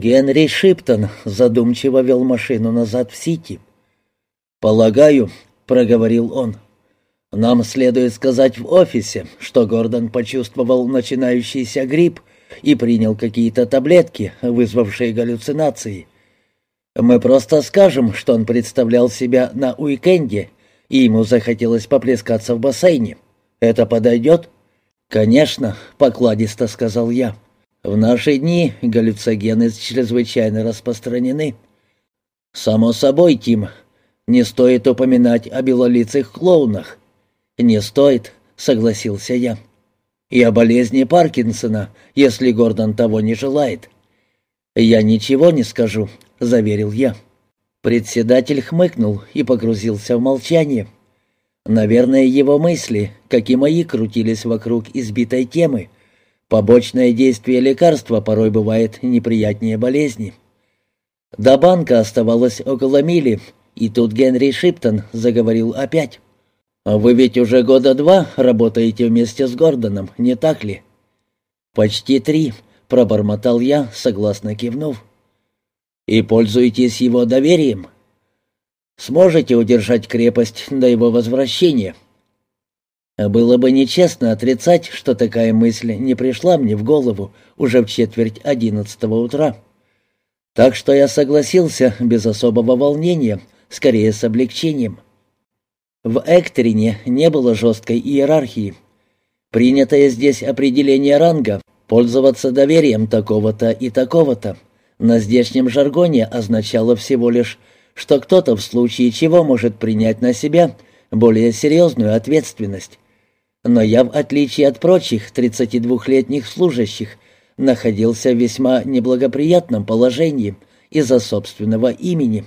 Генри Шиптон задумчиво вел машину назад в Сити. «Полагаю», — проговорил он, — «нам следует сказать в офисе, что Гордон почувствовал начинающийся грипп и принял какие-то таблетки, вызвавшие галлюцинации. Мы просто скажем, что он представлял себя на уикенде, и ему захотелось поплескаться в бассейне. Это подойдет?» «Конечно», — покладисто сказал я. «В наши дни галлюцогены чрезвычайно распространены». «Само собой, Тим, не стоит упоминать о белолицых клоунах». «Не стоит», — согласился я. «И о болезни Паркинсона, если Гордон того не желает». «Я ничего не скажу», — заверил я. Председатель хмыкнул и погрузился в молчание. Наверное, его мысли, как и мои, крутились вокруг избитой темы. Побочное действие лекарства порой бывает неприятнее болезни. До банка оставалось около мили, и тут Генри Шиптон заговорил опять. «А «Вы ведь уже года два работаете вместе с Гордоном, не так ли?» «Почти три», — пробормотал я, согласно кивнув. «И пользуетесь его доверием?» Сможете удержать крепость до его возвращения?» Было бы нечестно отрицать, что такая мысль не пришла мне в голову уже в четверть одиннадцатого утра. Так что я согласился без особого волнения, скорее с облегчением. В Эктерине не было жесткой иерархии. Принятое здесь определение ранга — пользоваться доверием такого-то и такого-то — на здешнем жаргоне означало всего лишь что кто-то в случае чего может принять на себя более серьезную ответственность. Но я, в отличие от прочих 32-летних служащих, находился в весьма неблагоприятном положении из-за собственного имени.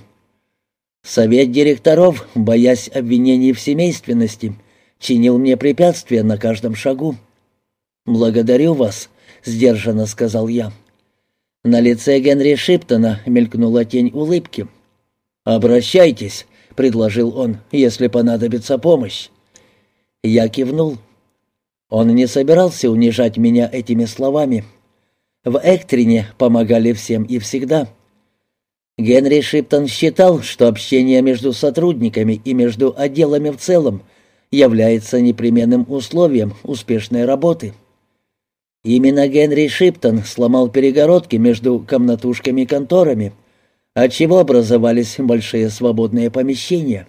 Совет директоров, боясь обвинений в семейственности, чинил мне препятствия на каждом шагу. «Благодарю вас», — сдержанно сказал я. На лице Генри Шиптона мелькнула тень улыбки — «Обращайтесь», — предложил он, — «если понадобится помощь». Я кивнул. Он не собирался унижать меня этими словами. В Эктрине помогали всем и всегда. Генри Шиптон считал, что общение между сотрудниками и между отделами в целом является непременным условием успешной работы. Именно Генри Шиптон сломал перегородки между комнатушками и конторами — отчего образовались большие свободные помещения.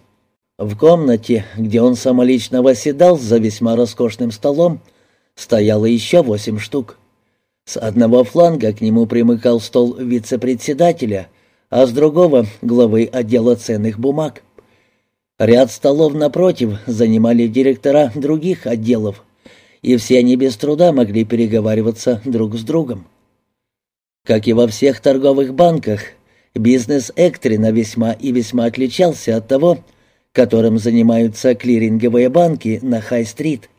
В комнате, где он самолично восседал за весьма роскошным столом, стояло еще восемь штук. С одного фланга к нему примыкал стол вице-председателя, а с другого — главы отдела ценных бумаг. Ряд столов напротив занимали директора других отделов, и все они без труда могли переговариваться друг с другом. Как и во всех торговых банках, Бизнес Эктрина весьма и весьма отличался от того, которым занимаются клиринговые банки на Хай-стрит.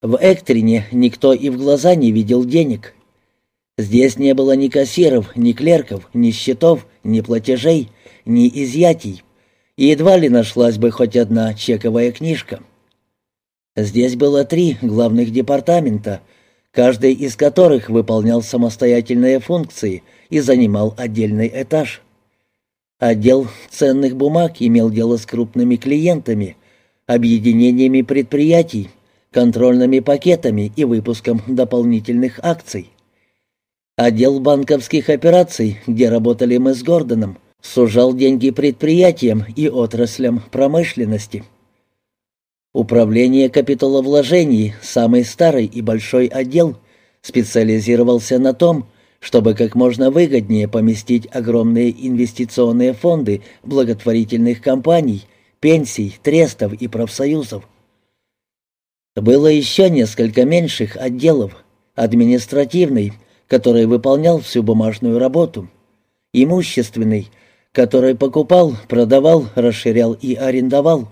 В Эктрине никто и в глаза не видел денег. Здесь не было ни кассиров, ни клерков, ни счетов, ни платежей, ни изъятий, и едва ли нашлась бы хоть одна чековая книжка. Здесь было три главных департамента, каждый из которых выполнял самостоятельные функции и занимал отдельный этаж. Отдел ценных бумаг имел дело с крупными клиентами, объединениями предприятий, контрольными пакетами и выпуском дополнительных акций. Отдел банковских операций, где работали мы с Гордоном, сужал деньги предприятиям и отраслям промышленности. Управление капиталовложений, самый старый и большой отдел, специализировался на том, чтобы как можно выгоднее поместить огромные инвестиционные фонды благотворительных компаний, пенсий, трестов и профсоюзов. Было еще несколько меньших отделов, административный, который выполнял всю бумажную работу, имущественный, который покупал, продавал, расширял и арендовал,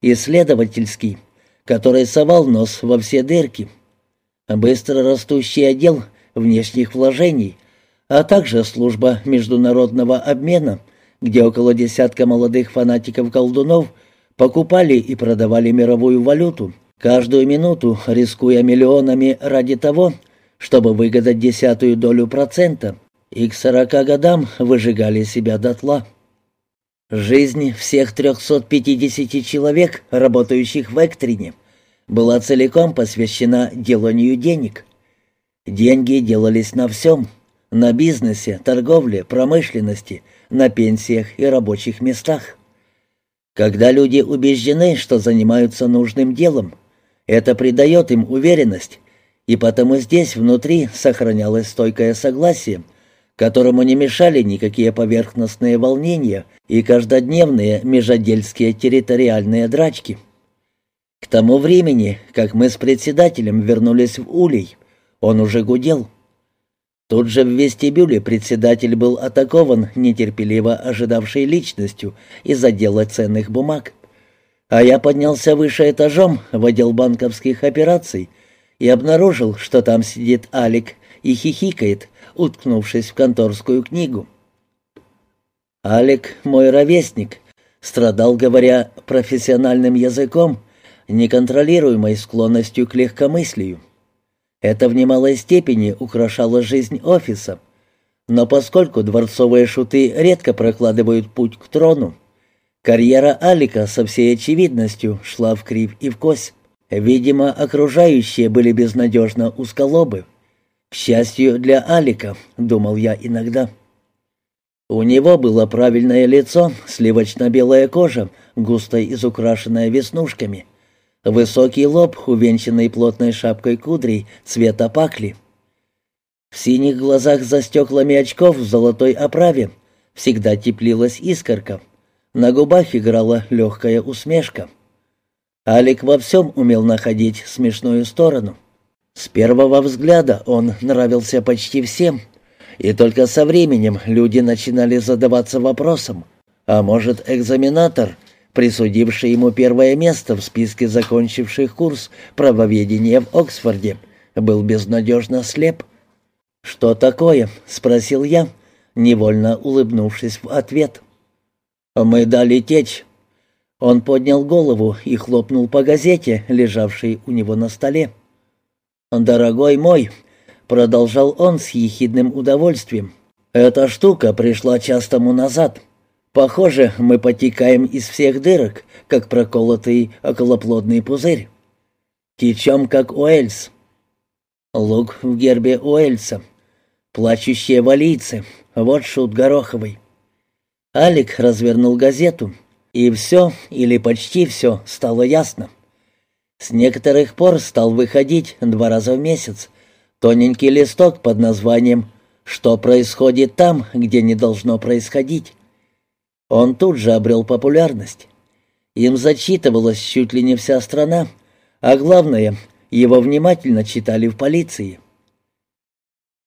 исследовательский, который совал нос во все дырки, быстро растущий отдел внешних вложений, а также служба международного обмена, где около десятка молодых фанатиков-колдунов покупали и продавали мировую валюту, каждую минуту рискуя миллионами ради того, чтобы выгадать десятую долю процента, и к сорока годам выжигали себя дотла. Жизнь всех 350 человек, работающих в Эктрине, была целиком посвящена деланию денег. Деньги делались на всем — на бизнесе, торговле, промышленности, на пенсиях и рабочих местах. Когда люди убеждены, что занимаются нужным делом, это придает им уверенность, и потому здесь внутри сохранялось стойкое согласие, которому не мешали никакие поверхностные волнения и каждодневные межотдельские территориальные драчки. К тому времени, как мы с председателем вернулись в Улей, он уже гудел. Тут же в вестибюле председатель был атакован нетерпеливо ожидавшей личностью из отдела ценных бумаг. А я поднялся выше этажом в отдел банковских операций и обнаружил, что там сидит Алик и хихикает, уткнувшись в конторскую книгу. Алик, мой ровесник, страдал, говоря профессиональным языком, неконтролируемой склонностью к легкомыслию. Это в немалой степени украшало жизнь офиса. Но поскольку дворцовые шуты редко прокладывают путь к трону, карьера Алика со всей очевидностью шла в крив и в кось. Видимо, окружающие были безнадежно узколобы. К счастью для Алика, думал я иногда. У него было правильное лицо, сливочно-белая кожа, густо изукрашенная веснушками — Высокий лоб, увенчанный плотной шапкой кудрей цвета пакли. В синих глазах за стеклами очков в золотой оправе всегда теплилась искорка. На губах играла легкая усмешка. Алик во всем умел находить смешную сторону. С первого взгляда он нравился почти всем, и только со временем люди начинали задаваться вопросом, а может, экзаменатор присудивший ему первое место в списке закончивших курс правоведения в Оксфорде, был безнадежно слеп. «Что такое?» — спросил я, невольно улыбнувшись в ответ. «Мы дали течь». Он поднял голову и хлопнул по газете, лежавшей у него на столе. «Дорогой мой», — продолжал он с ехидным удовольствием, — «эта штука пришла час тому назад». Похоже, мы потекаем из всех дырок, как проколотый околоплодный пузырь. Течем, как Уэльс. Лук в гербе Уэльса. Плачущие валийцы. Вот шут Гороховый. Алик развернул газету, и все, или почти все, стало ясно. С некоторых пор стал выходить два раза в месяц тоненький листок под названием «Что происходит там, где не должно происходить». Он тут же обрел популярность. Им зачитывалась чуть ли не вся страна, а главное, его внимательно читали в полиции.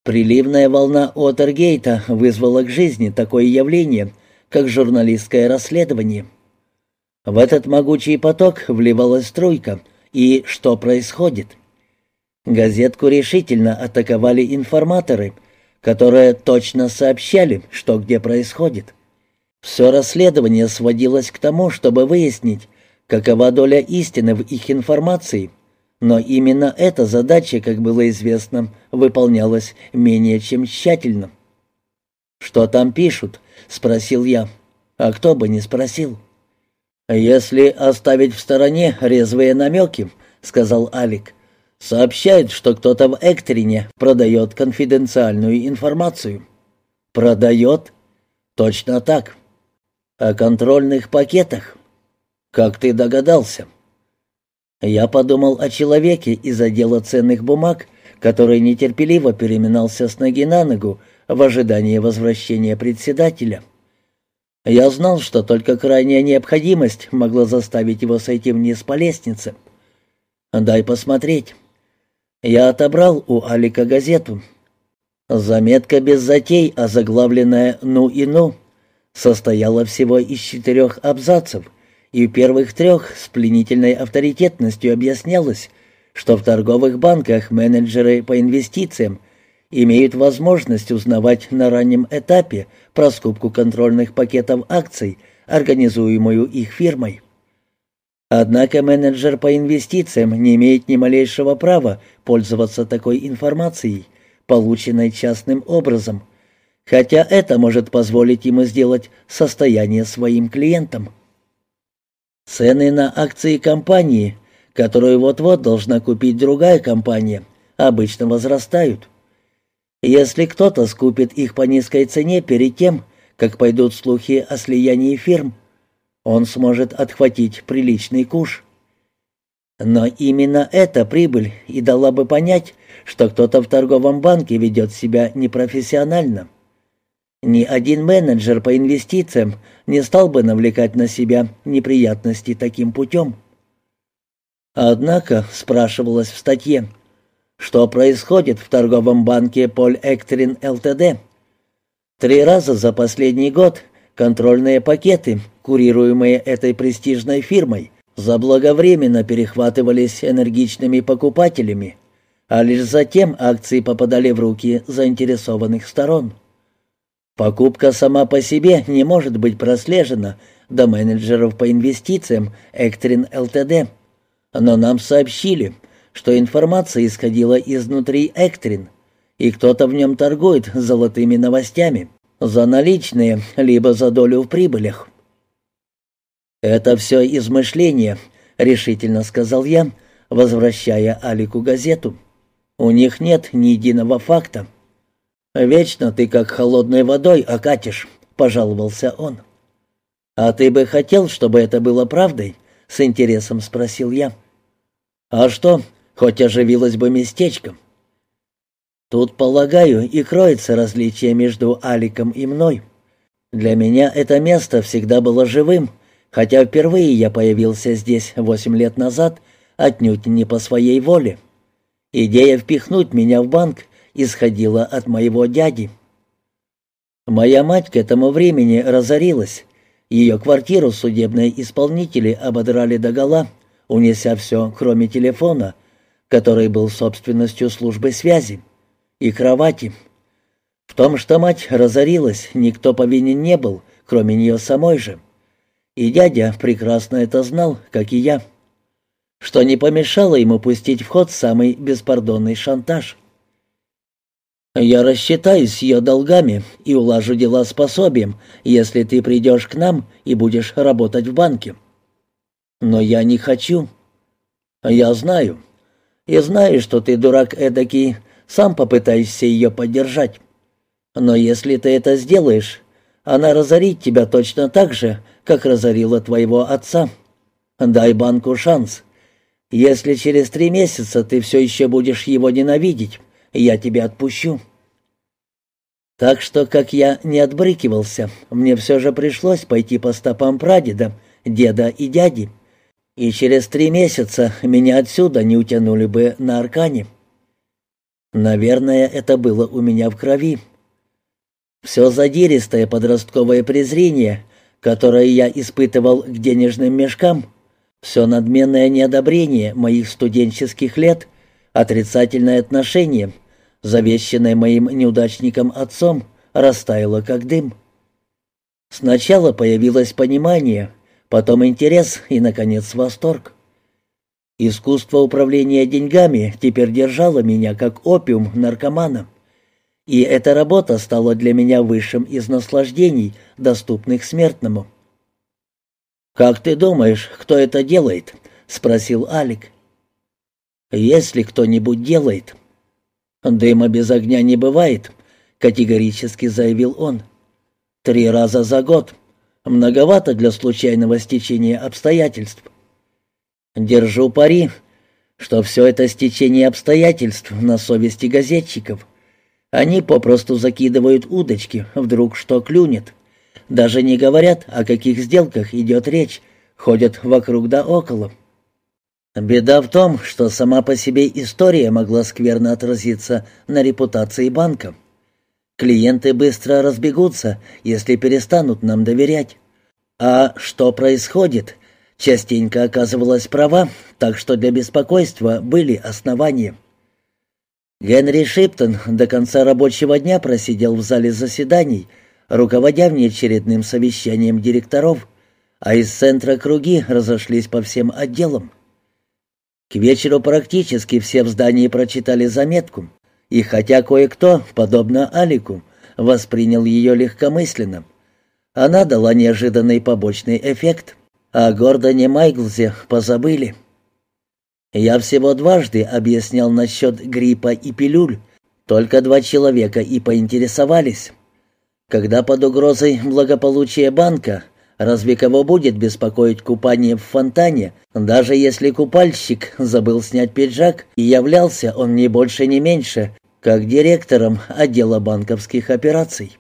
Приливная волна Отергейта вызвала к жизни такое явление, как журналистское расследование. В этот могучий поток вливалась струйка, и что происходит? Газетку решительно атаковали информаторы, которые точно сообщали, что где происходит. Все расследование сводилось к тому, чтобы выяснить, какова доля истины в их информации, но именно эта задача, как было известно, выполнялась менее чем тщательно. «Что там пишут?» — спросил я. «А кто бы не спросил?» «Если оставить в стороне резвые намеки», — сказал Алик, — «сообщает, что кто-то в Эктрине продает конфиденциальную информацию». «Продает?» «Точно так. «О контрольных пакетах?» «Как ты догадался?» Я подумал о человеке из отдела ценных бумаг, который нетерпеливо переминался с ноги на ногу в ожидании возвращения председателя. Я знал, что только крайняя необходимость могла заставить его сойти вниз по лестнице. «Дай посмотреть». Я отобрал у Алика газету. Заметка без затей, озаглавленная «Ну и ну» состояла всего из четырех абзацев, и в первых трех с пленительной авторитетностью объяснялось, что в торговых банках менеджеры по инвестициям имеют возможность узнавать на раннем этапе про скупку контрольных пакетов акций, организуемую их фирмой. Однако менеджер по инвестициям не имеет ни малейшего права пользоваться такой информацией, полученной частным образом – хотя это может позволить ему сделать состояние своим клиентам. Цены на акции компании, которую вот-вот должна купить другая компания, обычно возрастают. Если кто-то скупит их по низкой цене перед тем, как пойдут слухи о слиянии фирм, он сможет отхватить приличный куш. Но именно эта прибыль и дала бы понять, что кто-то в торговом банке ведет себя непрофессионально. Ни один менеджер по инвестициям не стал бы навлекать на себя неприятности таким путем. Однако, спрашивалось в статье, что происходит в торговом банке Поль Эктрин ЛТД. Три раза за последний год контрольные пакеты, курируемые этой престижной фирмой, заблаговременно перехватывались энергичными покупателями, а лишь затем акции попадали в руки заинтересованных сторон. Покупка сама по себе не может быть прослежена до менеджеров по инвестициям Эктрин ЛТД, но нам сообщили, что информация исходила изнутри Эктрин, и кто-то в нем торгует золотыми новостями за наличные, либо за долю в прибылях. «Это все измышления», — решительно сказал я, возвращая Алику газету. «У них нет ни единого факта». «Вечно ты как холодной водой окатишь», — пожаловался он. «А ты бы хотел, чтобы это было правдой?» — с интересом спросил я. «А что, хоть оживилось бы местечко?» Тут, полагаю, и кроется различие между Аликом и мной. Для меня это место всегда было живым, хотя впервые я появился здесь восемь лет назад, отнюдь не по своей воле. Идея впихнуть меня в банк исходила от моего дяди. Моя мать к этому времени разорилась. Ее квартиру судебные исполнители ободрали догола, унеся все, кроме телефона, который был собственностью службы связи, и кровати. В том, что мать разорилась, никто повинен не был, кроме нее самой же. И дядя прекрасно это знал, как и я. Что не помешало ему пустить в ход самый беспардонный шантаж. «Я рассчитаюсь ее долгами и улажу дела с пособием, если ты придешь к нам и будешь работать в банке». «Но я не хочу». «Я знаю. И знаю, что ты дурак эдакий, сам попытаешься ее поддержать. Но если ты это сделаешь, она разорит тебя точно так же, как разорила твоего отца. Дай банку шанс. Если через три месяца ты все еще будешь его ненавидеть, я тебя отпущу». Так что, как я не отбрыкивался, мне все же пришлось пойти по стопам прадеда, деда и дяди. И через три месяца меня отсюда не утянули бы на Аркане. Наверное, это было у меня в крови. Все задиристое подростковое презрение, которое я испытывал к денежным мешкам, все надменное неодобрение моих студенческих лет, отрицательное отношение, завещанное моим неудачником отцом, растаяло как дым. Сначала появилось понимание, потом интерес и, наконец, восторг. Искусство управления деньгами теперь держало меня как опиум наркомана. И эта работа стала для меня высшим из наслаждений, доступных смертному. «Как ты думаешь, кто это делает?» — спросил Алик. «Если кто-нибудь делает». «Дыма без огня не бывает», — категорически заявил он. «Три раза за год. Многовато для случайного стечения обстоятельств». «Держу пари, что все это стечение обстоятельств на совести газетчиков». Они попросту закидывают удочки, вдруг что клюнет. Даже не говорят, о каких сделках идет речь, ходят вокруг да около. Беда в том, что сама по себе история могла скверно отразиться на репутации банка. Клиенты быстро разбегутся, если перестанут нам доверять. А что происходит? Частенько оказывалась права, так что для беспокойства были основания. Генри Шиптон до конца рабочего дня просидел в зале заседаний, руководя внеочередным совещанием директоров, а из центра круги разошлись по всем отделам. К вечеру практически все в здании прочитали заметку, и хотя кое-кто, подобно Алику, воспринял ее легкомысленно. Она дала неожиданный побочный эффект. О Гордоне Майклзе позабыли. Я всего дважды объяснял насчет гриппа и пилюль. Только два человека и поинтересовались. Когда под угрозой благополучия банка, разве кого будет беспокоить купание в фонтане, даже если купальщик забыл снять пиджак, и являлся он не больше, не меньше, как директором отдела банковских операций?